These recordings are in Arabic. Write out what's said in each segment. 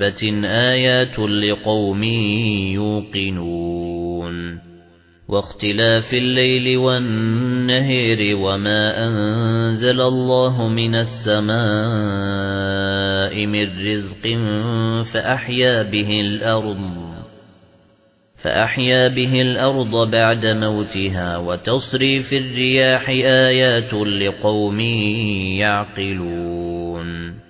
دابة آيات لقوم يوقنون واختلاف الليل والنهر وما أنزل الله من السماء من رزق فأحيا به الأرض فأحيا به الأرض بعد موتها وتصريف الرياح آيات لقوم يعقلون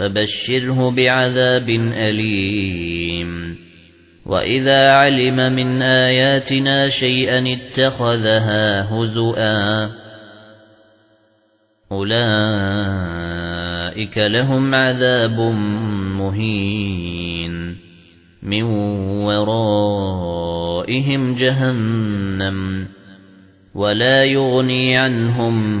فبشره بعذاب أليم. وإذا علم من آياتنا شيئا اتخذها هزؤا أولئك لهم عذاب مهين. من ورائهم جهنم ولا يغني عنهم